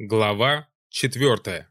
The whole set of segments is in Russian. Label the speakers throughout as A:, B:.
A: Глава 4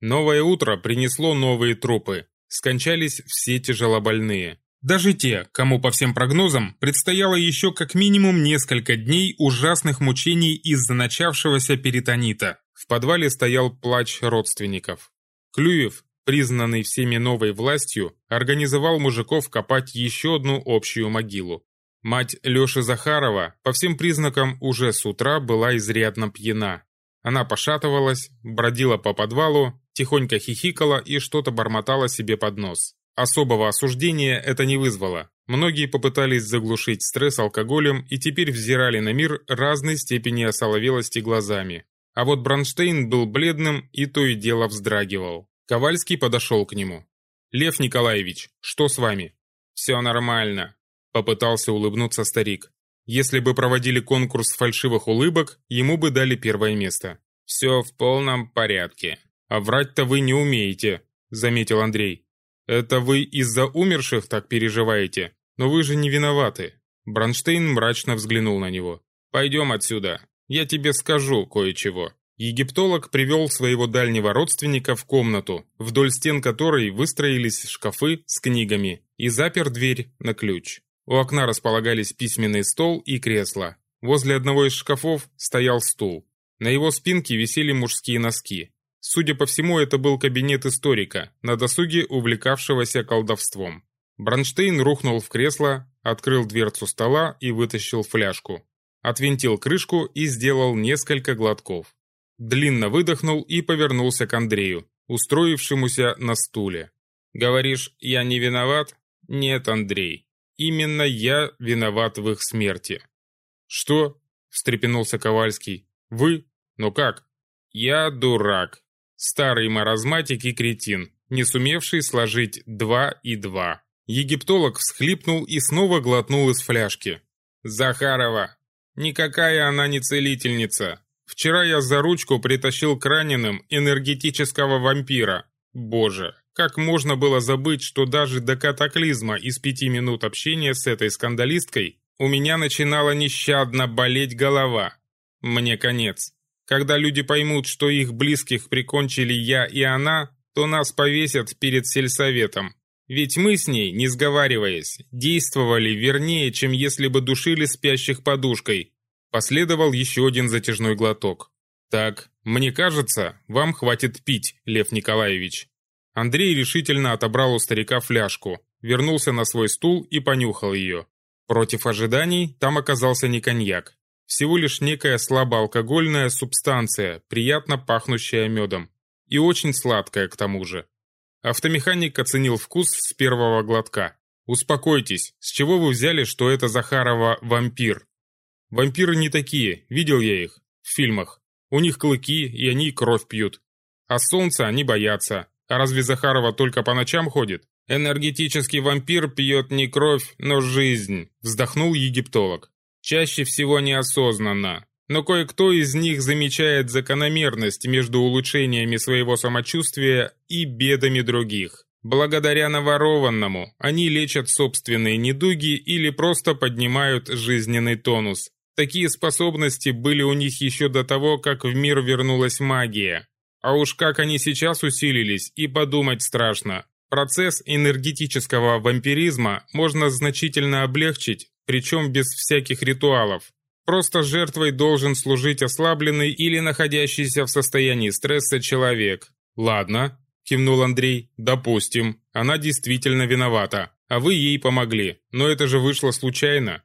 A: Новое утро принесло новые трупы. Скончались все тяжелобольные. Даже те, кому по всем прогнозам предстояло еще как минимум несколько дней ужасных мучений из-за начавшегося перитонита. В подвале стоял плач родственников. Клюев, признанный всеми новой властью, организовал мужиков копать еще одну общую могилу. Мать Лёши Захарова по всем признакам уже с утра была изрядно пьяна. Она пошатывалась, бродила по подвалу, тихонько хихикала и что-то бормотала себе под нос. Особого осуждения это не вызвало. Многие попытались заглушить стресс алкоголем и теперь взирали на мир разной степени осоловелости глазами. А вот Бронштейн был бледным и то и дело вздрагивал. Ковальский подошел к нему. «Лев Николаевич, что с вами?» «Все нормально. Попытался улыбнуться старик. Если бы проводили конкурс фальшивых улыбок, ему бы дали первое место. «Все в полном порядке». «А врать-то вы не умеете», — заметил Андрей. «Это вы из-за умерших так переживаете? Но вы же не виноваты». Бронштейн мрачно взглянул на него. «Пойдем отсюда. Я тебе скажу кое-чего». Египтолог привел своего дальнего родственника в комнату, вдоль стен которой выстроились шкафы с книгами, и запер дверь на ключ. У окна располагались письменный стол и кресло. Возле одного из шкафов стоял стул. На его спинке висели мужские носки. Судя по всему, это был кабинет историка, на досуге увлекавшегося колдовством. Бронштейн рухнул в кресло, открыл дверцу стола и вытащил фляжку. Отвинтил крышку и сделал несколько глотков. Длинно выдохнул и повернулся к Андрею, устроившемуся на стуле. «Говоришь, я не виноват?» «Нет, Андрей. Именно я виноват в их смерти. Что? встрепенулся Ковальский. Вы? Ну как? Я дурак. Старый маразматик и кретин, не сумевший сложить два и два. Египтолог всхлипнул и снова глотнул из фляжки. Захарова. Никакая она не целительница. Вчера я за ручку притащил к раненым энергетического вампира. Боже, как можно было забыть, что даже до катаклизма из пяти минут общения с этой скандалисткой у меня начинала нещадно болеть голова? Мне конец. Когда люди поймут, что их близких прикончили я и она, то нас повесят перед сельсоветом. Ведь мы с ней, не сговариваясь, действовали вернее, чем если бы душили спящих подушкой. Последовал еще один затяжной глоток. «Так, мне кажется, вам хватит пить, Лев Николаевич. Андрей решительно отобрал у старика фляжку, вернулся на свой стул и понюхал ее. Против ожиданий там оказался не коньяк. Всего лишь некая слабоалкогольная субстанция, приятно пахнущая медом. И очень сладкая к тому же. Автомеханик оценил вкус с первого глотка. «Успокойтесь, с чего вы взяли, что это Захарова вампир?» «Вампиры не такие, видел я их, в фильмах. У них клыки, и они кровь пьют. А солнца они боятся, а разве Захарова только по ночам ходит? Энергетический вампир пьет не кровь, но жизнь, вздохнул египтолог. Чаще всего неосознанно. Но кое-кто из них замечает закономерность между улучшениями своего самочувствия и бедами других. Благодаря наворованному они лечат собственные недуги или просто поднимают жизненный тонус. Такие способности были у них еще до того, как в мир вернулась магия. А уж как они сейчас усилились, и подумать страшно. Процесс энергетического вампиризма можно значительно облегчить, причем без всяких ритуалов. Просто жертвой должен служить ослабленный или находящийся в состоянии стресса человек. «Ладно», – кивнул Андрей, – «допустим, она действительно виновата, а вы ей помогли, но это же вышло случайно».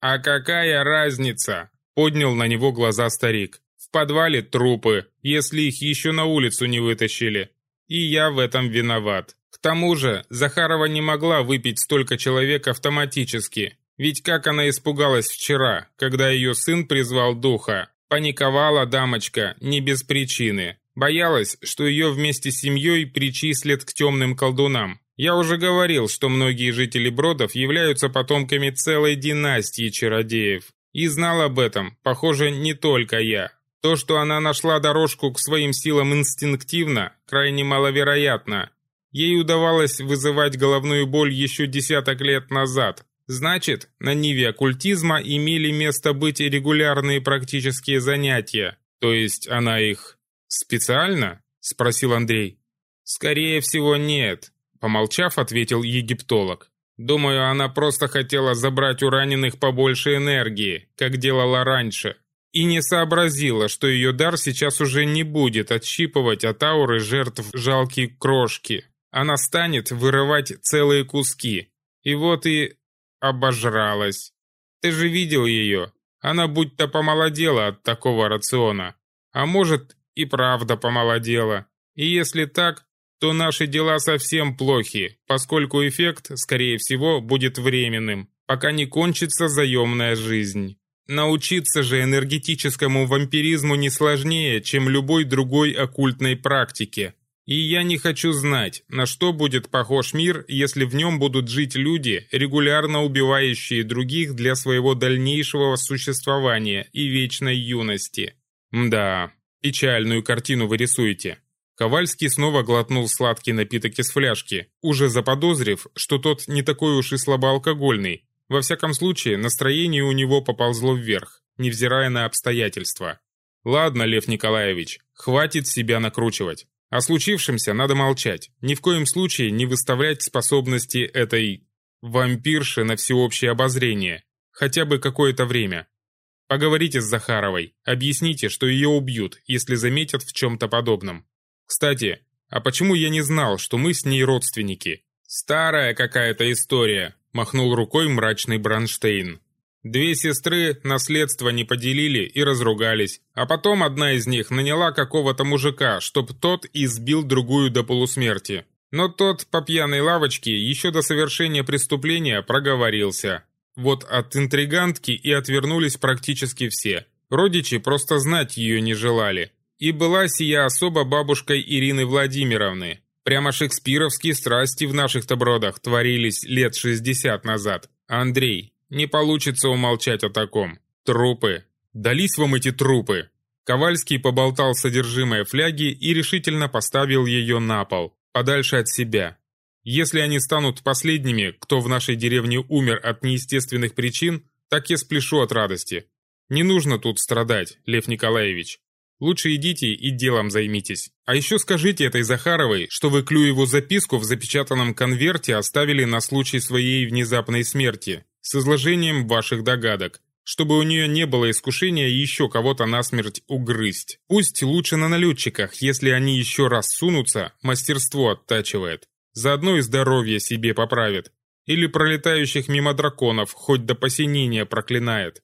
A: «А какая разница?» – поднял на него глаза старик. Подвале трупы, если их еще на улицу не вытащили. И я в этом виноват. К тому же, Захарова не могла выпить столько человек автоматически. Ведь как она испугалась вчера, когда ее сын призвал духа. Паниковала дамочка, не без причины. Боялась, что ее вместе с семьей причислят к темным колдунам. Я уже говорил, что многие жители Бродов являются потомками целой династии чародеев. И знал об этом, похоже, не только я. То, что она нашла дорожку к своим силам инстинктивно, крайне маловероятно. Ей удавалось вызывать головную боль еще десяток лет назад. Значит, на ниве оккультизма имели место быть регулярные практические занятия. То есть она их специально? Спросил Андрей. Скорее всего, нет, помолчав, ответил египтолог. Думаю, она просто хотела забрать у раненых побольше энергии, как делала раньше, и не сообразила, что ее дар сейчас уже не будет отщипывать от ауры жертв жалкие крошки. Она станет вырывать целые куски. И вот и обожралась. Ты же видел ее. Она будто помолодела от такого рациона. А может, и правда помолодела. И если так, то наши дела совсем плохи, поскольку эффект, скорее всего, будет временным, пока не кончится заемная жизнь. Научиться же энергетическому вампиризму не сложнее, чем любой другой оккультной практике. И я не хочу знать, на что будет похож мир, если в нем будут жить люди, регулярно убивающие других для своего дальнейшего существования и вечной юности. Да, печальную картину вы рисуете. Ковальский снова глотнул сладкий напиток из фляжки, уже заподозрив, что тот не такой уж и слабоалкогольный. Во всяком случае, настроение у него поползло вверх, невзирая на обстоятельства. «Ладно, Лев Николаевич, хватит себя накручивать. О случившемся надо молчать, ни в коем случае не выставлять способности этой вампирши на всеобщее обозрение, хотя бы какое-то время. Поговорите с Захаровой, объясните, что ее убьют, если заметят в чем-то подобном. Кстати, а почему я не знал, что мы с ней родственники? Старая какая-то история, махнул рукой мрачный Бранштейн. Две сестры наследство не поделили и разругались, а потом одна из них наняла какого-то мужика, чтоб тот избил другую до полусмерти. Но тот по пьяной лавочке еще до совершения преступления проговорился. Вот от интригантки и отвернулись практически все. Родичи просто знать ее не желали. И была сия особо бабушкой Ирины Владимировны. Прямо шекспировские страсти в наших-то творились лет 60 назад. Андрей, не получится умолчать о таком. Трупы. Дались вам эти трупы. Ковальский поболтал содержимое фляги и решительно поставил ее на пол, подальше от себя. Если они станут последними, кто в нашей деревне умер от неестественных причин, так я спляшу от радости. Не нужно тут страдать, Лев Николаевич. Лучше идите и делом займитесь. А еще скажите этой Захаровой, что вы Клюеву записку в запечатанном конверте оставили на случай своей внезапной смерти с изложением ваших догадок, чтобы у нее не было искушения еще кого-то насмерть угрызть. Пусть лучше на налетчиках, если они еще раз сунутся, мастерство оттачивает. Заодно и здоровье себе поправит. Или пролетающих мимо драконов хоть до посинения проклинает.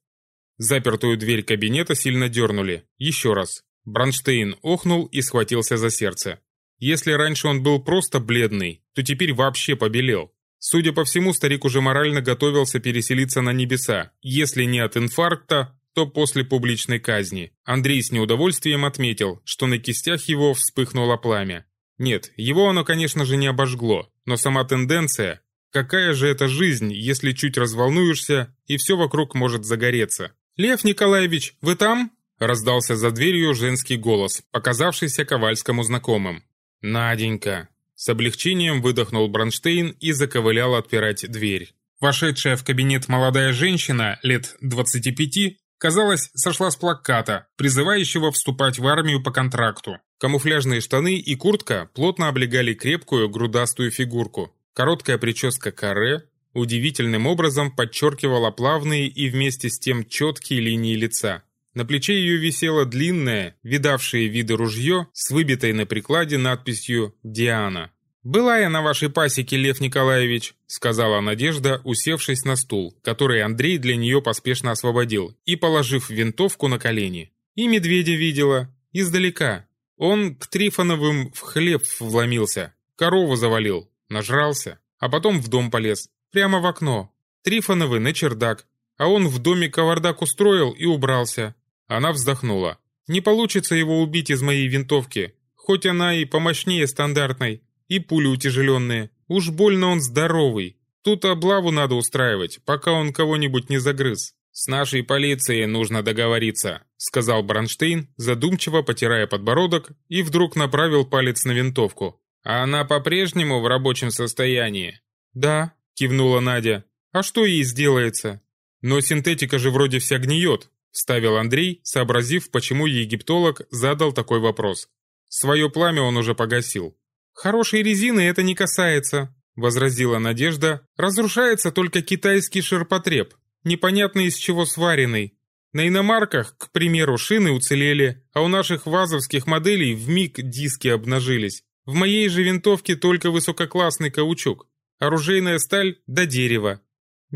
A: Запертую дверь кабинета сильно дернули. Еще раз. Бронштейн охнул и схватился за сердце. Если раньше он был просто бледный, то теперь вообще побелел. Судя по всему, старик уже морально готовился переселиться на небеса, если не от инфаркта, то после публичной казни. Андрей с неудовольствием отметил, что на кистях его вспыхнуло пламя. Нет, его оно, конечно же, не обожгло, но сама тенденция Какая же это жизнь, если чуть разволнуешься, и все вокруг может загореться? «Лев Николаевич, вы там?» Раздался за дверью женский голос, показавшийся Ковальскому знакомым. «Наденька, с облегчением выдохнул Бронштейн и заковылял отпирать дверь. Вошедшая в кабинет молодая женщина, лет 25, казалось, сошла с плаката, призывающего вступать в армию по контракту. Камуфляжные штаны и куртка плотно облегали крепкую грудастую фигурку. Короткая прическа каре удивительным образом подчеркивала плавные и вместе с тем четкие линии лица. На плече ее висело длинное, видавшее виды ружье с выбитой на прикладе надписью «Диана». «Была я на вашей пасеке, Лев Николаевич», — сказала Надежда, усевшись на стул, который Андрей для нее поспешно освободил, и положив винтовку на колени. И медведя видела, издалека. Он к Трифоновым в хлеб вломился, корову завалил, нажрался, а потом в дом полез, прямо в окно. Трифоновы на чердак, а он в доме кавардак устроил и убрался. Она вздохнула. «Не получится его убить из моей винтовки, хоть она и помощнее стандартной, и пули утяжеленные. Уж больно он здоровый. Тут облаву надо устраивать, пока он кого-нибудь не загрыз». «С нашей полицией нужно договориться», — сказал Бронштейн, задумчиво потирая подбородок, и вдруг направил палец на винтовку. «А она по-прежнему в рабочем состоянии?» «Да», — кивнула Надя. «А что ей сделается?» «Но синтетика же вроде вся гниет», вставил Андрей, сообразив, почему египтолог задал такой вопрос. Свое пламя он уже погасил. «Хорошей резины это не касается», — возразила Надежда. «Разрушается только китайский ширпотреб, непонятно из чего сваренный. На иномарках, к примеру, шины уцелели, а у наших вазовских моделей в миг диски обнажились. В моей же винтовке только высококлассный каучук, оружейная сталь до дерева.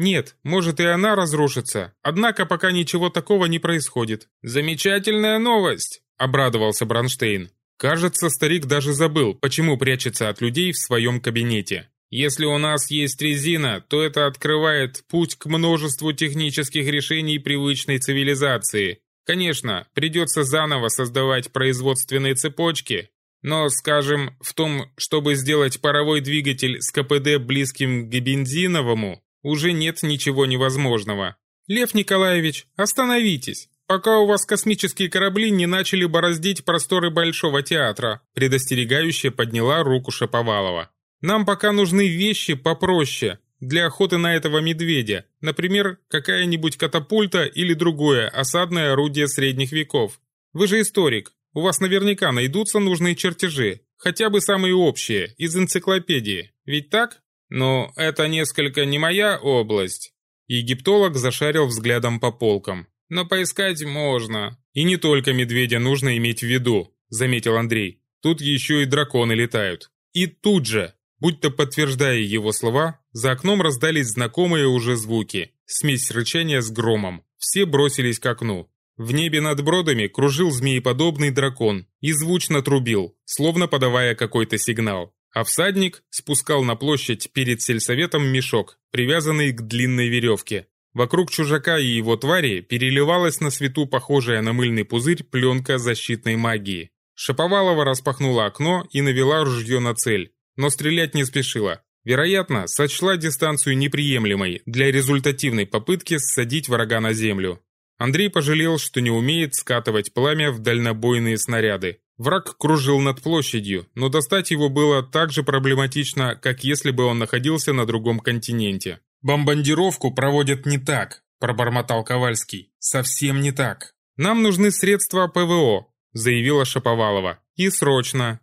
A: Нет, может и она разрушится, однако пока ничего такого не происходит. Замечательная новость, обрадовался Бронштейн. Кажется, старик даже забыл, почему прячется от людей в своем кабинете. Если у нас есть резина, то это открывает путь к множеству технических решений привычной цивилизации. Конечно, придется заново создавать производственные цепочки, но, скажем, в том, чтобы сделать паровой двигатель с КПД близким к бензиновому, уже нет ничего невозможного. Лев Николаевич, остановитесь пока у вас космические корабли не начали бороздить просторы Большого театра», предостерегающе подняла руку Шаповалова. «Нам пока нужны вещи попроще, для охоты на этого медведя, например, какая-нибудь катапульта или другое осадное орудие средних веков. Вы же историк, у вас наверняка найдутся нужные чертежи, хотя бы самые общие, из энциклопедии, ведь так? Но это несколько не моя область». Египтолог зашарил взглядом по полкам. Но поискать можно. И не только медведя нужно иметь в виду, заметил Андрей. Тут еще и драконы летают. И тут же, будто подтверждая его слова, за окном раздались знакомые уже звуки. Смесь рычания с громом. Все бросились к окну. В небе над бродами кружил змееподобный дракон и звучно трубил, словно подавая какой-то сигнал. А всадник спускал на площадь перед сельсоветом мешок, привязанный к длинной веревке. Вокруг чужака и его твари переливалась на свету похожая на мыльный пузырь пленка защитной магии. Шаповалова распахнула окно и навела ружье на цель, но стрелять не спешила. Вероятно, сочла дистанцию неприемлемой для результативной попытки ссадить врага на землю. Андрей пожалел, что не умеет скатывать пламя в дальнобойные снаряды. Враг кружил над площадью, но достать его было так же проблематично, как если бы он находился на другом континенте. «Бомбардировку проводят не так», – пробормотал Ковальский. «Совсем не так. Нам нужны средства ПВО», – заявила Шаповалова. «И срочно».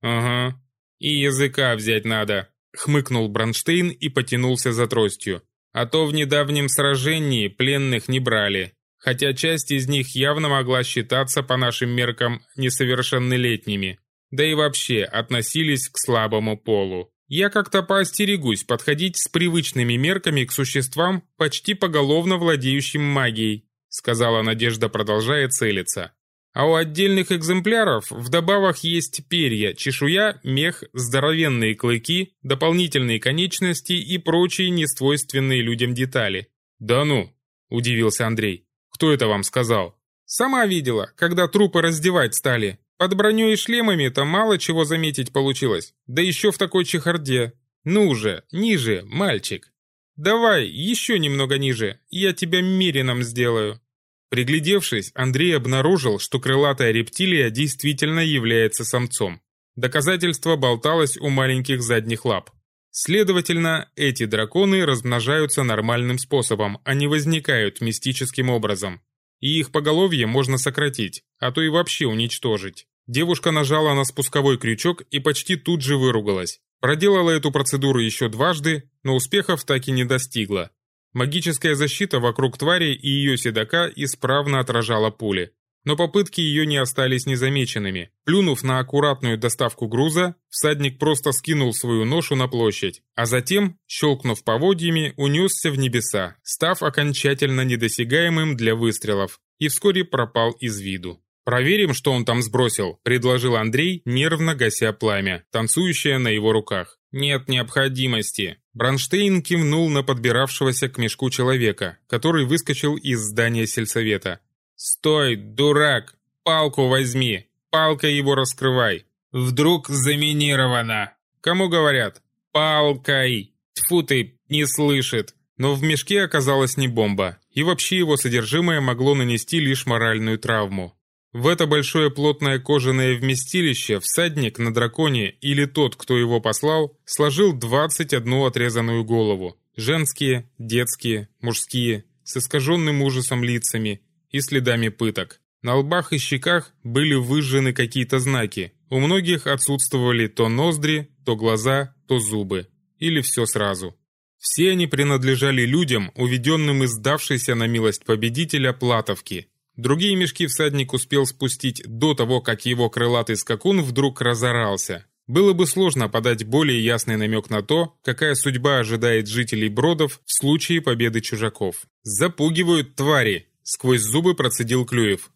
A: «Ага. И языка взять надо», – хмыкнул Бронштейн и потянулся за тростью. «А то в недавнем сражении пленных не брали, хотя часть из них явно могла считаться по нашим меркам несовершеннолетними, да и вообще относились к слабому полу. Я как-то поостерегусь подходить с привычными мерками к существам, почти поголовно владеющим магией, сказала Надежда, продолжая целиться. А у отдельных экземпляров вдобавок есть перья, чешуя, мех, здоровенные клыки, дополнительные конечности и прочие несвойственные людям детали. «Да ну!» – удивился Андрей. «Кто это вам сказал?» «Сама видела, когда трупы раздевать стали. Под броней и шлемами-то мало чего заметить получилось, да еще в такой чехарде. Ну же, ниже, мальчик. Давай, еще немного ниже, я тебя мерином сделаю. Приглядевшись, Андрей обнаружил, что крылатая рептилия действительно является самцом. Доказательство болталось у маленьких задних лап. Следовательно, эти драконы размножаются нормальным способом, а не возникают мистическим образом и их поголовье можно сократить, а то и вообще уничтожить. Девушка нажала на спусковой крючок и почти тут же выругалась. Проделала эту процедуру еще дважды, но успехов так и не достигла. Магическая защита вокруг твари и ее седока исправно отражала пули. Но попытки ее не остались незамеченными. Плюнув на аккуратную доставку груза, всадник просто скинул свою ношу на площадь, а затем, щелкнув поводьями, унесся в небеса, став окончательно недосягаемым для выстрелов, и вскоре пропал из виду. «Проверим, что он там сбросил», – предложил Андрей, нервно гася пламя, танцующее на его руках. «Нет необходимости». Бронштейн кивнул на подбиравшегося к мешку человека, который выскочил из здания сельсовета. «Стой, дурак! Палку возьми! Палкой его раскрывай! Вдруг заминировано!» «Кому говорят?» «Палкой!» Тьфу ты, не слышит! Но в мешке оказалась не бомба, и вообще его содержимое могло нанести лишь моральную травму. В это большое плотное кожаное вместилище всадник на драконе или тот, кто его послал, сложил 21 отрезанную голову. Женские, детские, мужские, с искаженным ужасом лицами и следами пыток. На лбах и щеках были выжжены какие-то знаки. У многих отсутствовали то ноздри, то глаза, то зубы. Или все сразу. Все они принадлежали людям, уведенным из сдавшейся на милость победителя Платовки. Другие мешки всадник успел спустить до того, как его крылатый скакун вдруг разорался. Было бы сложно подать более ясный намек на то, какая судьба ожидает жителей Бродов в случае победы чужаков. «Запугивают твари!» – сквозь зубы процедил Клюев.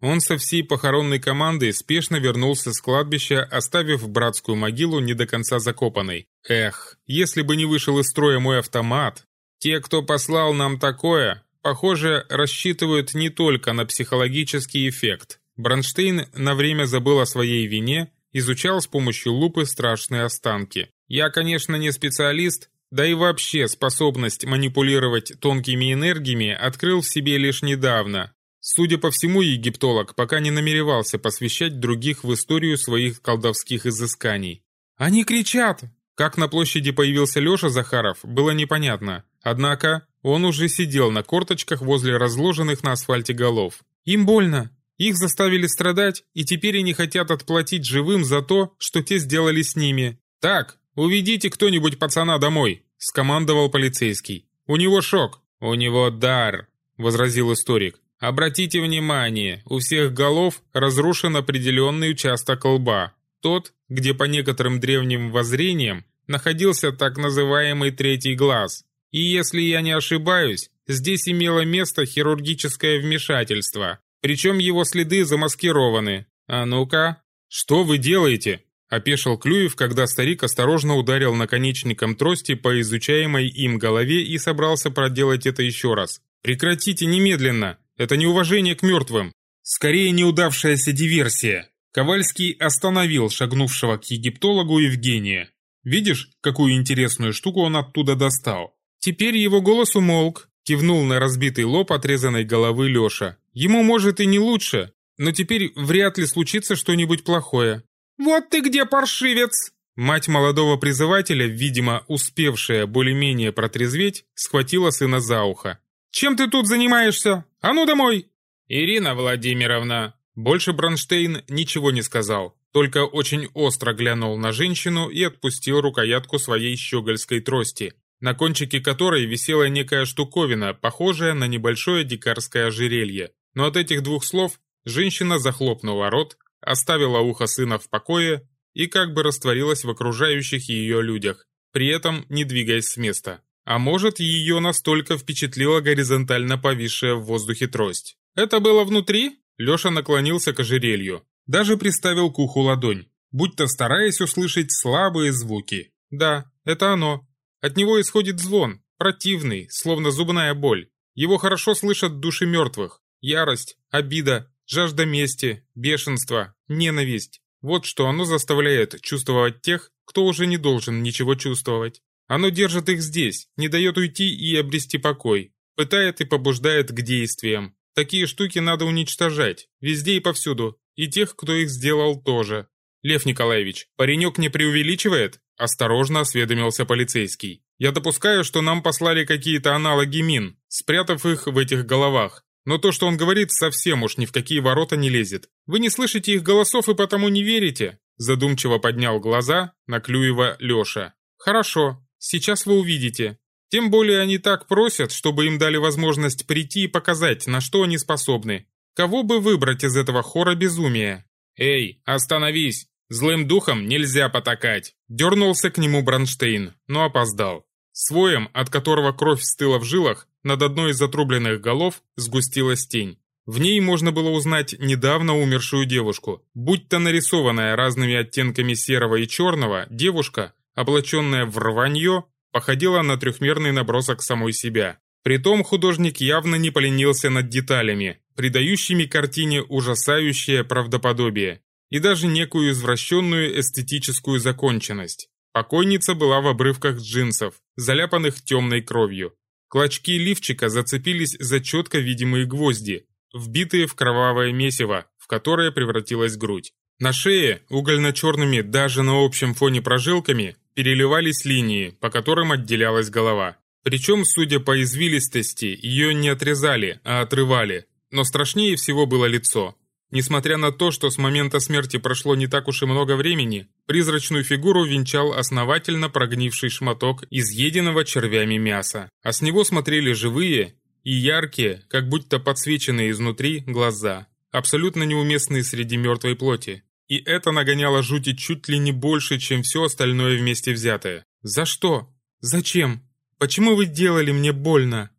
A: Он со всей похоронной командой спешно вернулся с кладбища, оставив братскую могилу не до конца закопанной. Эх, если бы не вышел из строя мой автомат. Те, кто послал нам такое, похоже, рассчитывают не только на психологический эффект. Бронштейн на время забыл о своей вине, изучал с помощью лупы страшные останки. Я, конечно, не специалист, да и вообще способность манипулировать тонкими энергиями открыл в себе лишь недавно, Судя по всему, египтолог пока не намеревался посвящать других в историю своих колдовских изысканий. «Они кричат!» Как на площади появился Леша Захаров, было непонятно. Однако он уже сидел на корточках возле разложенных на асфальте голов. «Им больно. Их заставили страдать, и теперь они хотят отплатить живым за то, что те сделали с ними. Так, уведите кто-нибудь пацана домой», – скомандовал полицейский. «У него шок». «У него дар», – возразил историк. Обратите внимание, у всех голов разрушен определенный участок лба. Тот, где по некоторым древним воззрениям находился так называемый третий глаз. И если я не ошибаюсь, здесь имело место хирургическое вмешательство. Причем его следы замаскированы. А ну-ка. Что вы делаете? Опешил Клюев, когда старик осторожно ударил наконечником трости по изучаемой им голове и собрался проделать это еще раз. «Прекратите немедленно! Это неуважение к мертвым. Скорее неудавшаяся диверсия. Ковальский остановил шагнувшего к египтологу Евгения. Видишь, какую интересную штуку он оттуда достал? Теперь его голос умолк, кивнул на разбитый лоб отрезанной головы Леша. Ему, может, и не лучше, но теперь вряд ли случится что-нибудь плохое. «Вот ты где, паршивец!» Мать молодого призывателя, видимо, успевшая более-менее протрезветь, схватила сына за ухо. Чем ты тут занимаешься? А ну домой!» «Ирина Владимировна!» Больше Бронштейн ничего не сказал, только очень остро глянул на женщину и отпустил рукоятку своей щегольской трости, на кончике которой висела некая штуковина, похожая на небольшое дикарское ожерелье. Но от этих двух слов женщина захлопнула рот, оставила ухо сына в покое и как бы растворилась в окружающих ее людях, при этом не двигаясь с места. А может, ее настолько впечатлила горизонтально повисшая в воздухе трость. Это было внутри? Леша наклонился к ожерелью. Даже приставил к уху ладонь, будто стараясь услышать слабые звуки. Да, это оно. От него исходит звон, противный, словно зубная боль. Его хорошо слышат души мертвых. Ярость, обида, жажда мести, бешенство, ненависть. Вот что оно заставляет чувствовать тех, кто уже не должен ничего чувствовать. Оно держит их здесь, не дает уйти и обрести покой, пытает и побуждает к действиям. Такие штуки надо уничтожать, везде и повсюду, и тех, кто их сделал тоже. Лев Николаевич, паренек не преувеличивает? Осторожно осведомился полицейский. Я допускаю, что нам послали какие-то аналоги мин, спрятав их в этих головах. Но то, что он говорит, совсем уж ни в какие ворота не лезет. Вы не слышите их голосов и потому не верите?» Задумчиво поднял глаза на Клюева Леша. «Хорошо, Сейчас вы увидите. Тем более они так просят, чтобы им дали возможность прийти и показать, на что они способны. Кого бы выбрать из этого хора безумия? «Эй, остановись! Злым духом нельзя потакать!» Дернулся к нему Бронштейн, но опоздал. Своем, от которого кровь стыла в жилах, над одной из отрубленных голов сгустилась тень. В ней можно было узнать недавно умершую девушку. Будь то нарисованная разными оттенками серого и черного, девушка облаченная в рванье, походила на трехмерный набросок самой себя. Притом художник явно не поленился над деталями, придающими картине ужасающее правдоподобие и даже некую извращенную эстетическую законченность. Покойница была в обрывках джинсов, заляпанных темной кровью. Клочки лифчика зацепились за четко видимые гвозди, вбитые в кровавое месиво, в которое превратилась грудь. На шее, угольно-черными даже на общем фоне прожилками, переливались линии, по которым отделялась голова. Причем, судя по извилистости, ее не отрезали, а отрывали. Но страшнее всего было лицо. Несмотря на то, что с момента смерти прошло не так уж и много времени, призрачную фигуру венчал основательно прогнивший шматок изъеденного червями мяса, а с него смотрели живые и яркие, как будто подсвеченные изнутри, глаза, абсолютно неуместные среди мертвой плоти. И это нагоняло жути чуть ли не больше, чем все остальное вместе взятое. «За что? Зачем? Почему вы делали мне больно?»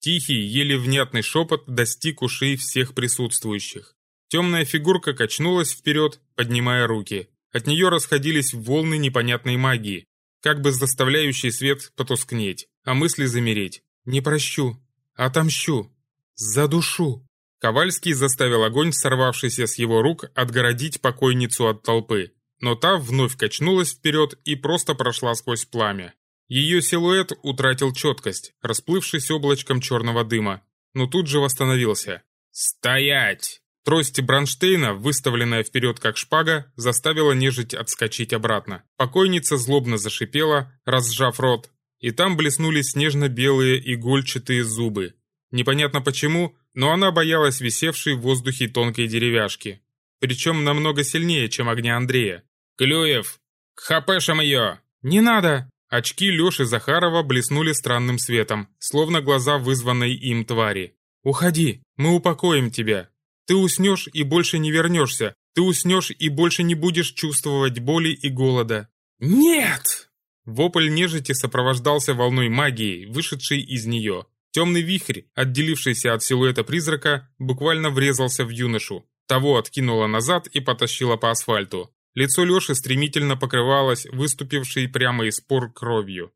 A: Тихий, еле внятный шепот достиг ушей всех присутствующих. Темная фигурка качнулась вперед, поднимая руки. От нее расходились волны непонятной магии, как бы заставляющие свет потускнеть, а мысли замереть. «Не прощу, отомщу, за душу». Ковальский заставил огонь, сорвавшийся с его рук, отгородить покойницу от толпы. Но та вновь качнулась вперед и просто прошла сквозь пламя. Ее силуэт утратил четкость, расплывшись облачком черного дыма, но тут же восстановился. «Стоять!» Трость Бронштейна, выставленная вперед как шпага, заставила нежить отскочить обратно. Покойница злобно зашипела, разжав рот, и там блеснули снежно-белые игольчатые зубы. Непонятно почему, но она боялась висевшей в воздухе тонкой деревяшки. Причем намного сильнее, чем огня Андрея. «Клюев! К хапешам ее!» «Не надо!» Очки Леши Захарова блеснули странным светом, словно глаза вызванной им твари. «Уходи, мы упокоим тебя, ты уснешь и больше не вернешься. Ты уснешь и больше не будешь чувствовать боли и голода. Нет! Вопль нежити сопровождался волной магии, вышедшей из нее. Темный вихрь, отделившийся от силуэта призрака, буквально врезался в юношу. Того откинуло назад и потащило по асфальту. Лицо Леши стремительно покрывалось выступившей прямо из пор кровью.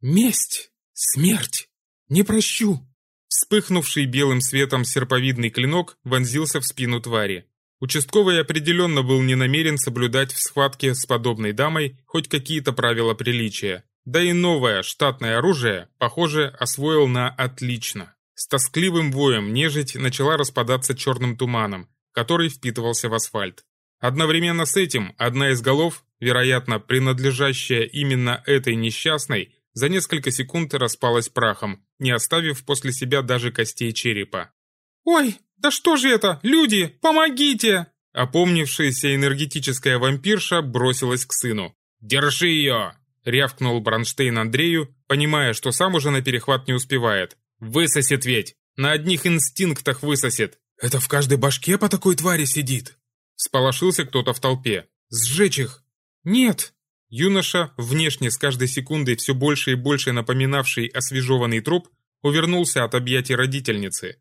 A: «Месть! Смерть! Не прощу!» Вспыхнувший белым светом серповидный клинок вонзился в спину твари. Участковый определенно был не намерен соблюдать в схватке с подобной дамой хоть какие-то правила приличия. Да и новое штатное оружие, похоже, освоил на отлично. С тоскливым воем нежить начала распадаться черным туманом, который впитывался в асфальт. Одновременно с этим одна из голов, вероятно, принадлежащая именно этой несчастной, за несколько секунд распалась прахом, не оставив после себя даже костей черепа. «Ой, да что же это? Люди, помогите!» Опомнившаяся энергетическая вампирша бросилась к сыну. «Держи ее!» — рявкнул Бронштейн Андрею, понимая, что сам уже на перехват не успевает. «Высосет ведь! На одних инстинктах высосет!» «Это в каждой башке по такой твари сидит!» Сполошился кто-то в толпе. «Сжечь их!» «Нет!» Юноша, внешне с каждой секундой все больше и больше напоминавший освежеванный труп, увернулся от объятий родительницы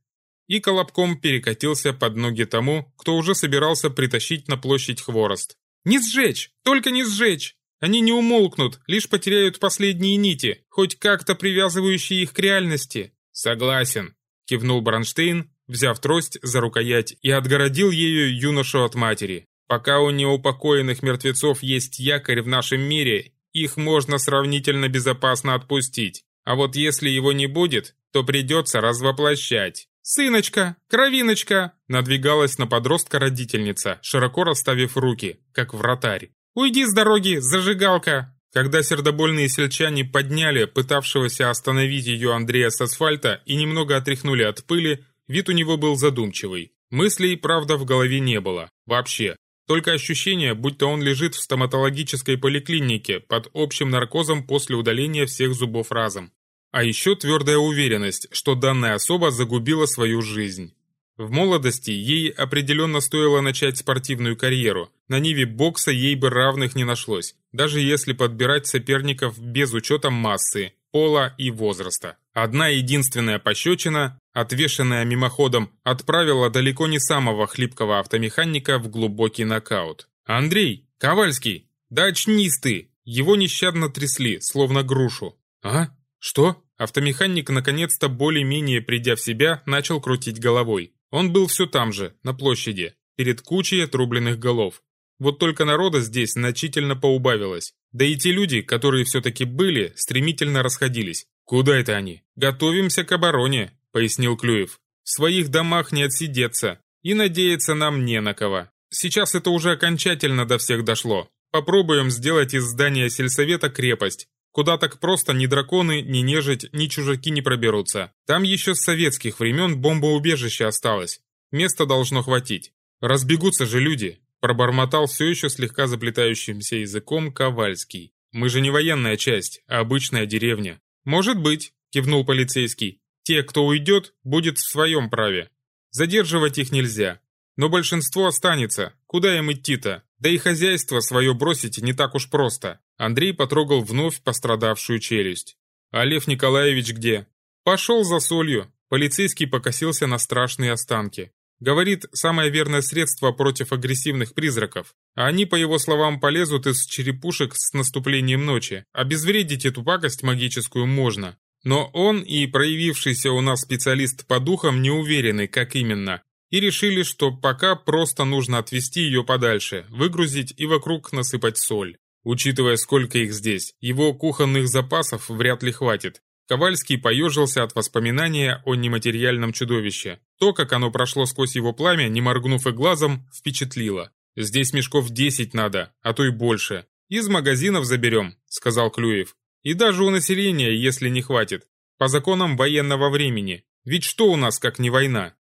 A: и колобком перекатился под ноги тому, кто уже собирался притащить на площадь хворост. «Не сжечь! Только не сжечь! Они не умолкнут, лишь потеряют последние нити, хоть как-то привязывающие их к реальности». «Согласен», — кивнул Бронштейн, взяв трость за рукоять и отгородил ею юношу от матери. Пока у неупокоенных мертвецов есть якорь в нашем мире, их можно сравнительно безопасно отпустить. А вот если его не будет, то придется развоплощать. «Сыночка! Кровиночка!» Надвигалась на подростка родительница, широко расставив руки, как вратарь. «Уйди с дороги, зажигалка!» Когда сердобольные сельчане подняли пытавшегося остановить ее Андрея с асфальта и немного отряхнули от пыли, вид у него был задумчивый. Мыслей, правда, в голове не было. Вообще. Только ощущение, будто он лежит в стоматологической поликлинике под общим наркозом после удаления всех зубов разом. А еще твердая уверенность, что данная особа загубила свою жизнь. В молодости ей определенно стоило начать спортивную карьеру. На ниве бокса ей бы равных не нашлось, даже если подбирать соперников без учета массы, пола и возраста. Одна единственная пощечина, отвешенная мимоходом, отправила далеко не самого хлипкого автомеханика в глубокий нокаут. «Андрей! Ковальский! Да очнись ты!» Его нещадно трясли, словно грушу. «А? Что?» Автомеханик, наконец-то более-менее придя в себя, начал крутить головой. Он был все там же, на площади, перед кучей отрубленных голов. Вот только народа здесь значительно поубавилось. Да и те люди, которые все-таки были, стремительно расходились. «Куда это они?» «Готовимся к обороне», — пояснил Клюев. «В своих домах не отсидеться, и надеяться нам не на кого. Сейчас это уже окончательно до всех дошло. Попробуем сделать из здания сельсовета крепость, куда так просто ни драконы, ни нежить, ни чужаки не проберутся. Там еще с советских времен бомбоубежище осталось. Места должно хватить. Разбегутся же люди, пробормотал все еще слегка заплетающимся языком Ковальский. Мы же не военная часть, а обычная деревня. Может быть, кивнул полицейский. Те, кто уйдет, будет в своем праве. Задерживать их нельзя. Но большинство останется. Куда им идти-то? Да и хозяйство свое бросить не так уж просто. Андрей потрогал вновь пострадавшую челюсть. А Лев Николаевич где? Пошел за солью. Полицейский покосился на страшные останки. Говорит, самое верное средство против агрессивных призраков. А они, по его словам, полезут из черепушек с наступлением ночи. Обезвредить эту пакость магическую можно. Но он и проявившийся у нас специалист по духам не уверены, как именно. И решили, что пока просто нужно отвезти ее подальше, выгрузить и вокруг насыпать соль. Учитывая, сколько их здесь, его кухонных запасов вряд ли хватит. Ковальский поежился от воспоминания о нематериальном чудовище. То, как оно прошло сквозь его пламя, не моргнув и глазом, впечатлило. «Здесь мешков десять надо, а то и больше. Из магазинов заберем», — сказал Клюев. «И даже у населения, если не хватит. По законам военного времени. Ведь что у нас, как не война?»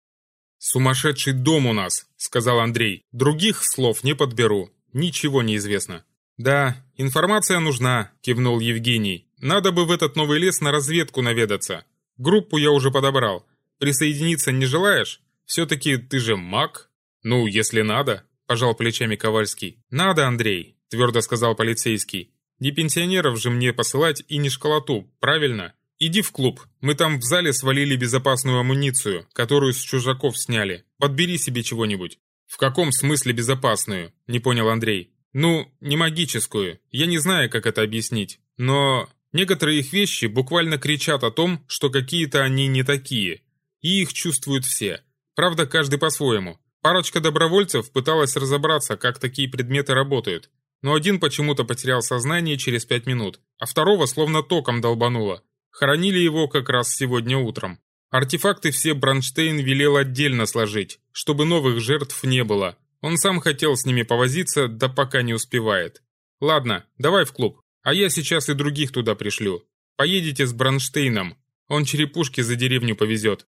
A: «Сумасшедший дом у нас», — сказал Андрей. «Других слов не подберу. Ничего не известно». «Да, информация нужна», — кивнул Евгений. «Надо бы в этот новый лес на разведку наведаться. Группу я уже подобрал. Присоединиться не желаешь? Все-таки ты же маг?» «Ну, если надо», — пожал плечами Ковальский. «Надо, Андрей», — твердо сказал полицейский. «Не пенсионеров же мне посылать и не школоту, правильно? Иди в клуб. Мы там в зале свалили безопасную амуницию, которую с чужаков сняли. Подбери себе чего-нибудь». «В каком смысле безопасную?» — не понял Андрей. Ну, не магическую. Я не знаю, как это объяснить. Но некоторые их вещи буквально кричат о том, что какие-то они не такие. И их чувствуют все. Правда, каждый по-своему. Парочка добровольцев пыталась разобраться, как такие предметы работают. Но один почему-то потерял сознание через пять минут, а второго словно током долбануло. Хоронили его как раз сегодня утром. Артефакты все Бронштейн велел отдельно сложить, чтобы новых жертв не было, он сам хотел с ними повозиться, да пока не успевает. Ладно, давай в клуб, а я сейчас и других туда пришлю. Поедете с Бронштейном, он черепушки за деревню повезет.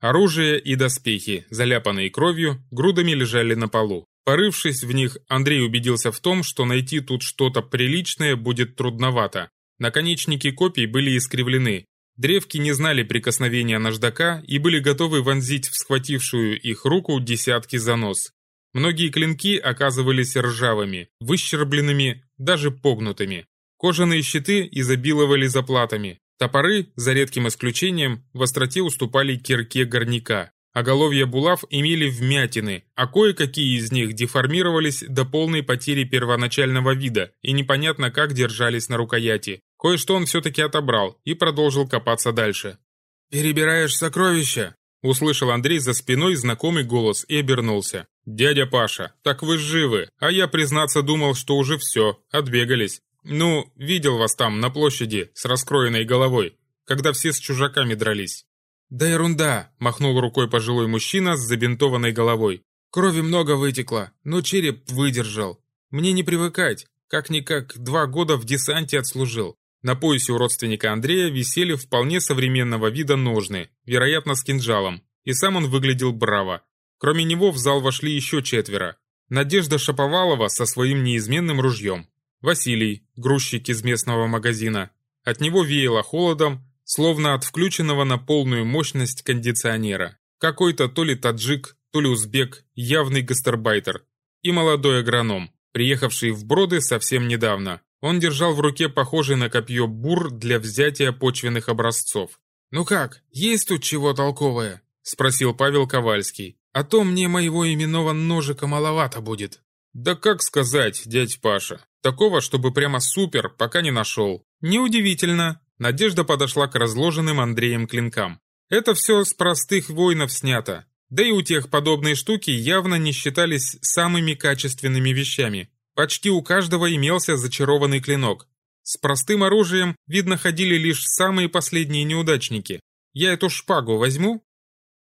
A: Оружие и доспехи, заляпанные кровью, грудами лежали на полу. Порывшись в них, Андрей убедился в том, что найти тут что-то приличное будет трудновато. Наконечники копий были искривлены. Древки не знали прикосновения наждака и были готовы вонзить в схватившую их руку десятки занос. Многие клинки оказывались ржавыми, выщербленными, даже погнутыми. Кожаные щиты изобиловали заплатами. Топоры, за редким исключением, в остроте уступали кирке горняка. Оголовья булав имели вмятины, а кое-какие из них деформировались до полной потери первоначального вида и непонятно как держались на рукояти. Кое-что он все-таки отобрал и продолжил копаться дальше. «Перебираешь сокровища?» Услышал Андрей за спиной знакомый голос и обернулся. «Дядя Паша, так вы живы, а я, признаться, думал, что уже все, отбегались. Ну, видел вас там, на площади, с раскроенной головой, когда все с чужаками дрались». «Да ерунда!» – махнул рукой пожилой мужчина с забинтованной головой. «Крови много вытекло, но череп выдержал. Мне не привыкать, как-никак два года в десанте отслужил. На поясе у родственника Андрея висели вполне современного вида ножны, вероятно, с кинжалом, и сам он выглядел браво. Кроме него в зал вошли еще четверо. Надежда Шаповалова со своим неизменным ружьем. Василий, грузчик из местного магазина. От него веяло холодом, словно от включенного на полную мощность кондиционера. Какой-то то ли таджик, то ли узбек, явный гастарбайтер. И молодой агроном, приехавший в Броды совсем недавно. Он держал в руке похожий на копье бур для взятия почвенных образцов. «Ну как, есть тут чего толковое?» – спросил Павел Ковальский. «А то мне моего именного ножика маловато будет». «Да как сказать, дядь Паша. Такого, чтобы прямо супер, пока не нашел». «Неудивительно». Надежда подошла к разложенным Андреем клинкам. «Это все с простых воинов снято. Да и у тех подобные штуки явно не считались самыми качественными вещами. Почти у каждого имелся зачарованный клинок. С простым оружием, видно, ходили лишь самые последние неудачники. Я эту шпагу возьму?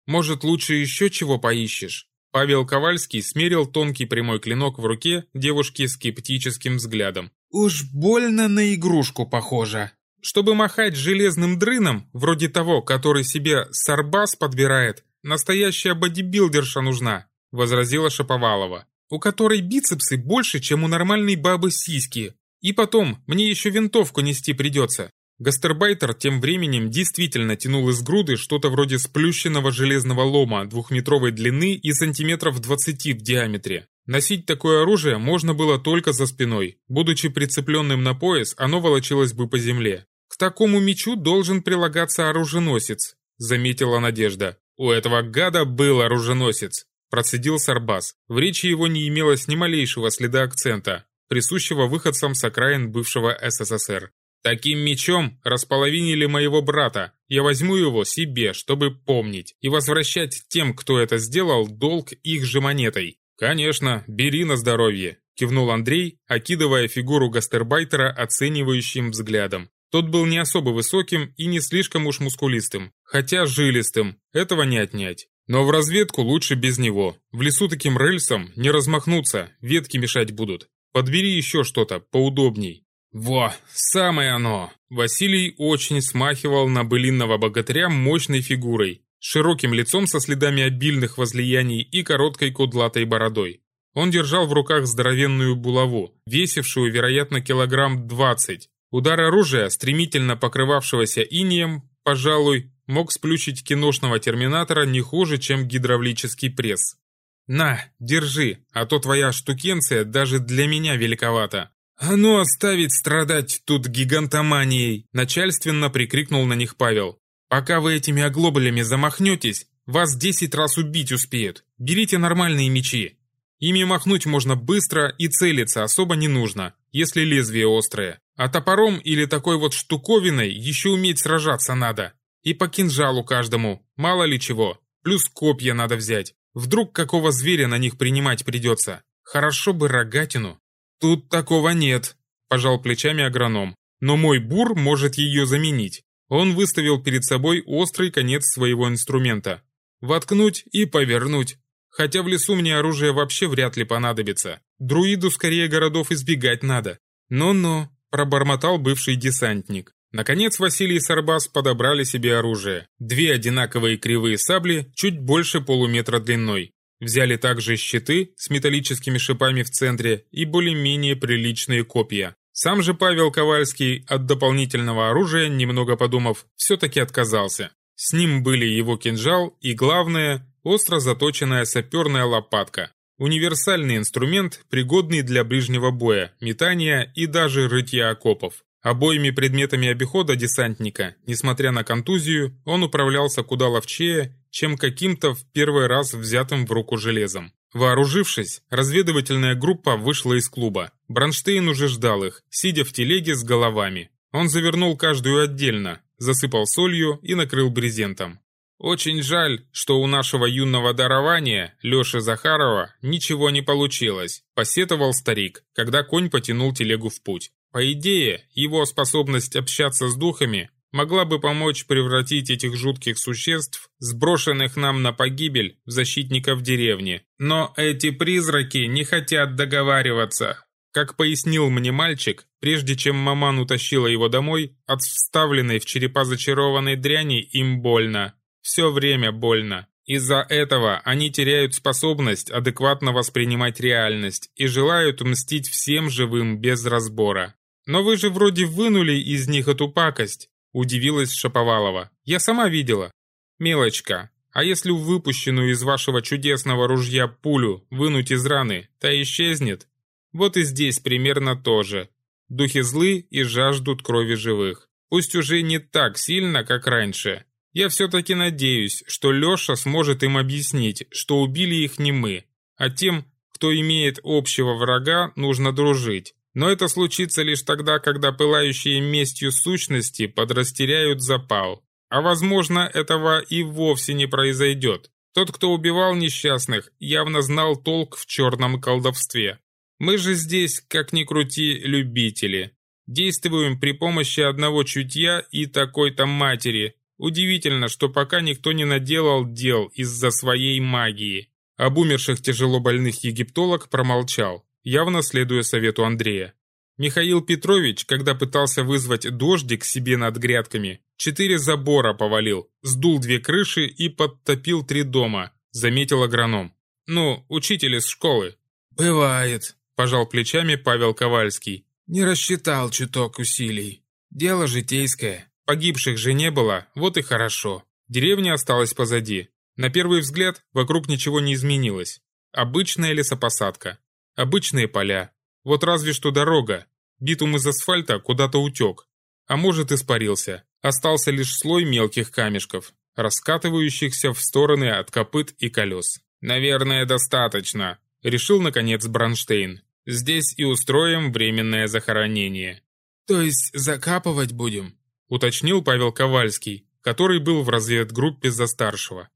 A: Может, лучше еще чего поищешь? Павел Ковальский смерил тонкий прямой клинок в руке девушки скептическим взглядом. «Уж больно на игрушку похоже. Чтобы махать железным дрыном, вроде того, который себе сарбас подбирает, настоящая бодибилдерша нужна», — возразила Шаповалова, «у которой бицепсы больше, чем у нормальной бабы сиськи. И потом, мне еще винтовку нести придется». Гастербайтер тем временем действительно тянул из груды что-то вроде сплющенного железного лома двухметровой длины и сантиметров 20 в диаметре. Носить такое оружие можно было только за спиной. Будучи прицепленным на пояс, оно волочилось бы по земле. «К такому мечу должен прилагаться оруженосец», — заметила Надежда. «У этого гада был оруженосец», — процедил Сарбас. В речи его не имелось ни малейшего следа акцента, присущего выходцам с окраин бывшего СССР. «Таким мечом располовинили моего брата. Я возьму его себе, чтобы помнить, и возвращать тем, кто это сделал, долг их же монетой. «Конечно, бери на здоровье», – кивнул Андрей, окидывая фигуру гастербайтера оценивающим взглядом. Тот был не особо высоким и не слишком уж мускулистым, хотя жилистым, этого не отнять. Но в разведку лучше без него. В лесу таким рельсом не размахнуться, ветки мешать будут. Подбери еще что-то поудобней. Во, самое оно! Василий очень смахивал на былинного богатыря мощной фигурой, широким лицом со следами обильных возлияний и короткой кудлатой бородой. Он держал в руках здоровенную булаву, весившую, вероятно, килограмм двадцать. Удар оружия, стремительно покрывавшегося инием, пожалуй, мог сплющить киношного терминатора не хуже, чем гидравлический пресс. «На, держи, а то твоя штукенция даже для меня великовата». «А ну оставить страдать тут гигантоманией!» Начальственно прикрикнул на них Павел. Пока вы этими оглоблями замахнетесь, вас десять раз убить успеют. Берите нормальные мечи. Ими махнуть можно быстро и целиться особо не нужно, если лезвие острое. А топором или такой вот штуковиной еще уметь сражаться надо. И по кинжалу каждому, мало ли чего. Плюс копья надо взять. Вдруг какого зверя на них принимать придется. Хорошо бы рогатину. Тут такого нет, пожал плечами агроном. Но мой бур может ее заменить. Он выставил перед собой острый конец своего инструмента. Воткнуть и повернуть. Хотя в лесу мне оружие вообще вряд ли понадобится. Друиду скорее городов избегать надо. «Ну-ну», – пробормотал бывший десантник. Наконец Василий и Сарбас подобрали себе оружие. Две одинаковые кривые сабли, чуть больше полуметра длиной. Взяли также щиты с металлическими шипами в центре и более-менее приличные копья. Сам же Павел Ковальский от дополнительного оружия, немного подумав, все-таки отказался. С ним были его кинжал и, главное, остро заточенная саперная лопатка. Универсальный инструмент, пригодный для ближнего боя, метания и даже рытья окопов. Обоими предметами обихода десантника, несмотря на контузию, он управлялся куда ловчее, чем каким-то в первый раз взятым в руку железом. Вооружившись, разведывательная группа вышла из клуба. Бронштейн уже ждал их, сидя в телеге с головами. Он завернул каждую отдельно, засыпал солью и накрыл брезентом. «Очень жаль, что у нашего юного дарования, Леши Захарова, ничего не получилось», – посетовал старик, когда конь потянул телегу в путь. По идее, его способность общаться с духами могла бы помочь превратить этих жутких существ, сброшенных нам на погибель, в защитников деревни. Но эти призраки не хотят договариваться. Как пояснил мне мальчик, прежде чем маман утащила его домой, от вставленной в черепа зачарованной дряни им больно. Все время больно. Из-за этого они теряют способность адекватно воспринимать реальность и желают мстить всем живым без разбора. Но вы же вроде вынули из них эту пакость. Удивилась Шаповалова. «Я сама видела». «Мелочка, а если выпущенную из вашего чудесного ружья пулю вынуть из раны, та исчезнет? Вот и здесь примерно то же. Духи злы и жаждут крови живых. Пусть уже не так сильно, как раньше. Я все-таки надеюсь, что Леша сможет им объяснить, что убили их не мы, а тем, кто имеет общего врага, нужно дружить. Но это случится лишь тогда, когда пылающие местью сущности подрастеряют запал. А возможно, этого и вовсе не произойдет. Тот, кто убивал несчастных, явно знал толк в черном колдовстве. Мы же здесь, как ни крути, любители. Действуем при помощи одного чутья и такой-то матери. Удивительно, что пока никто не наделал дел из-за своей магии. Об умерших тяжело больных египтолог промолчал явно следуя совету Андрея. Михаил Петрович, когда пытался вызвать дождик себе над грядками, четыре забора повалил, сдул две крыши и подтопил три дома, заметил агроном. Ну, учитель из школы.
B: «Бывает», –
A: пожал плечами Павел Ковальский.
B: «Не рассчитал чуток усилий. Дело житейское.
A: Погибших же не было, вот и хорошо. Деревня осталась позади. На первый взгляд вокруг ничего не изменилось. Обычная лесопосадка. Обычные поля. Вот разве что дорога. Битум из асфальта куда-то утек. А может испарился. Остался лишь слой мелких камешков, раскатывающихся в стороны от копыт и колес. «Наверное, достаточно», — решил наконец Бронштейн. «Здесь и устроим временное захоронение».
B: «То есть закапывать будем?»
A: — уточнил Павел Ковальский, который был в разведгруппе за старшего.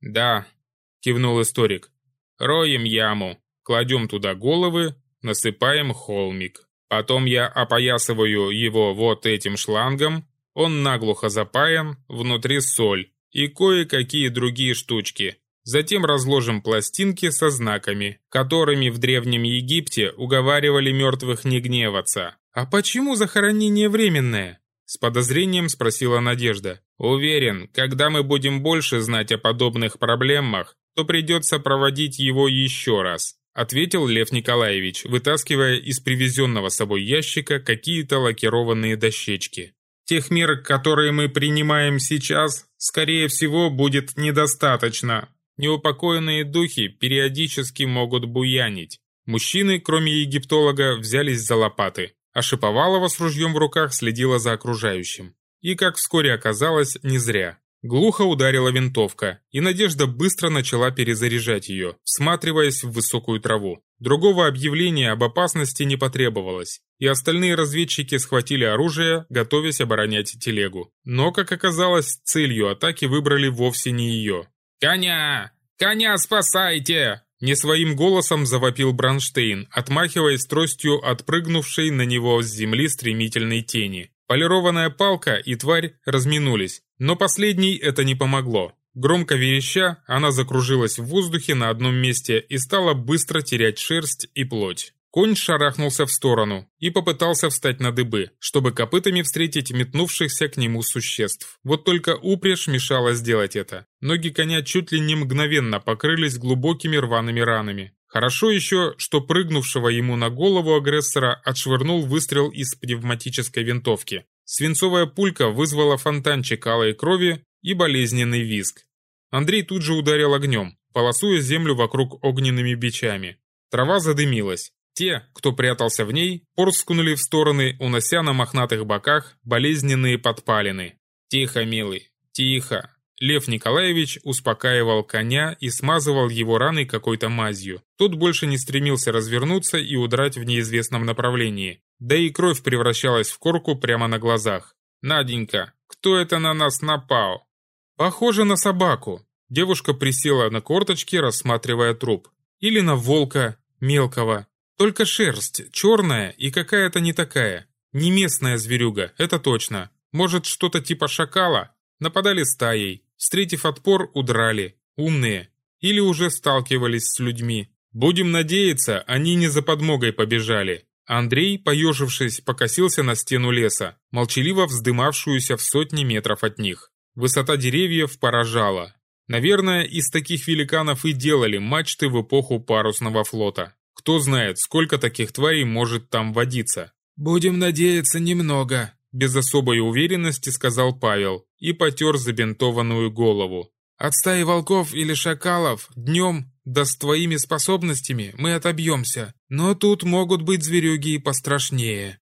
A: «Да», — кивнул историк. «Роем яму, кладем туда головы, насыпаем холмик. Потом я опоясываю его вот этим шлангом, он наглухо запаян, внутри соль и кое-какие другие штучки. Затем разложим пластинки со знаками, которыми в Древнем Египте уговаривали мертвых не гневаться. «А почему захоронение временное?» С подозрением спросила Надежда. «Уверен, когда мы будем больше знать о подобных проблемах, то придется проводить его еще раз», ответил Лев Николаевич, вытаскивая из привезенного собой ящика какие-то лакированные дощечки. «Тех мер, которые мы принимаем сейчас, скорее всего, будет недостаточно. Неупокоенные духи периодически могут буянить. Мужчины, кроме египтолога, взялись за лопаты а Шиповалова с ружьем в руках следила за окружающим. И, как вскоре оказалось, не зря. Глухо ударила винтовка, и Надежда быстро начала перезаряжать ее, всматриваясь в высокую траву. Другого объявления об опасности не потребовалось, и остальные разведчики схватили оружие, готовясь оборонять телегу. Но, как оказалось, целью атаки выбрали вовсе не ее. «Коня! Коня спасайте!» Не своим голосом завопил Бранштейн, отмахиваясь тростью отпрыгнувшей на него с земли стремительной тени. Полированная палка и тварь разминулись, но последней это не помогло. Громко вереща, она закружилась в воздухе на одном месте и стала быстро терять шерсть и плоть. Конь шарахнулся в сторону и попытался встать на дыбы, чтобы копытами встретить метнувшихся к нему существ. Вот только упряжь мешала сделать это. Ноги коня чуть ли не мгновенно покрылись глубокими рваными ранами. Хорошо еще, что прыгнувшего ему на голову агрессора отшвырнул выстрел из пневматической винтовки. Свинцовая пулька вызвала фонтанчик алой крови и болезненный визг. Андрей тут же ударил огнем, полосуя землю вокруг огненными бичами. Трава задымилась. Те, кто прятался в ней, порскнули в стороны, унося на мохнатых боках болезненные подпалины. «Тихо, милый, тихо!» Лев Николаевич успокаивал коня и смазывал его раны какой-то мазью. Тот больше не стремился развернуться и удрать в неизвестном направлении. Да и кровь превращалась в корку прямо на глазах. «Наденька, кто это на нас напал?» «Похоже на собаку». Девушка присела на корточки, рассматривая труп. «Или на волка, мелкого. Только шерсть, черная и какая-то не такая. Не местная зверюга, это точно. Может, что-то типа шакала? Нападали стаей. Встретив отпор, удрали. Умные. Или уже сталкивались с людьми. Будем надеяться, они не за подмогой побежали. Андрей, поежившись, покосился на стену леса, молчаливо вздымавшуюся в сотни метров от них. Высота деревьев поражала. Наверное, из таких великанов и делали мачты в эпоху парусного флота. Кто знает, сколько таких тварей может там водиться.
B: «Будем надеяться немного», –
A: без особой уверенности сказал Павел и потер забинтованную голову.
B: «От стаи волков или шакалов днем, да с твоими способностями, мы отобьемся. Но тут могут быть зверюги и пострашнее».